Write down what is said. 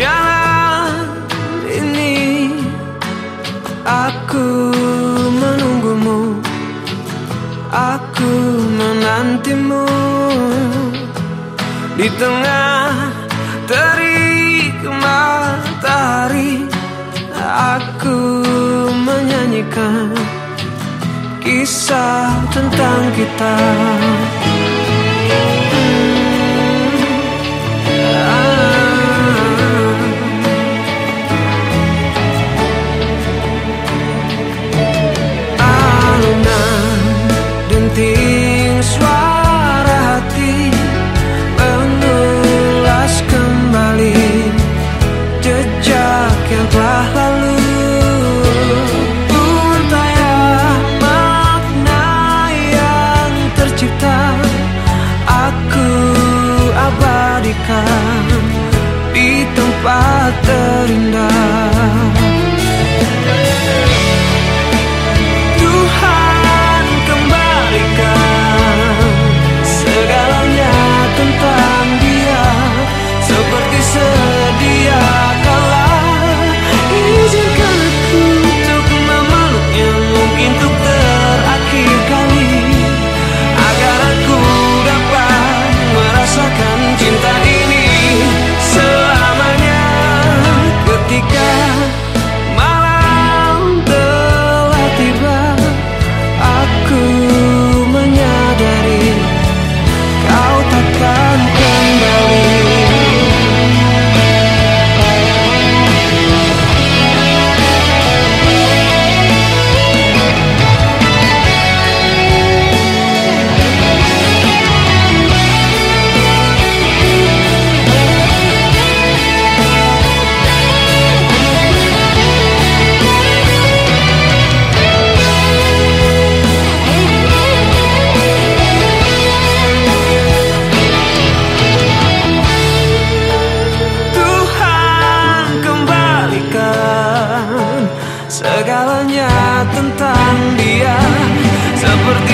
Jangan ini aku menunggumu Aku menantimu. Di tengah terik matahari Aku menyanyikan kisah tentang kita. Di tempat terindah sabor